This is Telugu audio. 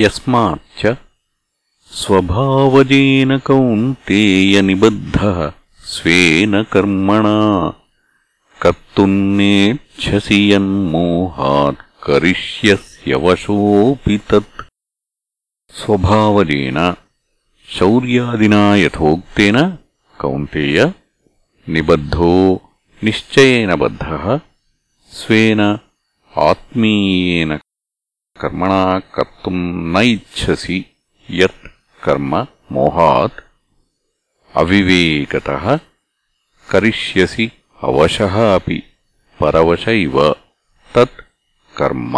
यस्माच्च स्वभावजेन कौन्तेयनिबद्धः स्वेन कर्मणा कर्तुम् नेच्छसि यन्मोहात् करिष्यस्यवशोऽपि तत् स्वभावजेन शौर्यादिना यथोक्तेन कौन्तेय निबद्धो निश्चयेन बद्धः स्वेन आत्मीयेन కర్మణా కర్తుం న ఇచ్చసి యత్ కర్మ మోహాత్ అవివేకత కరిష్యసి అవశ అపి పరవశ ఇవ తత్ కర్మ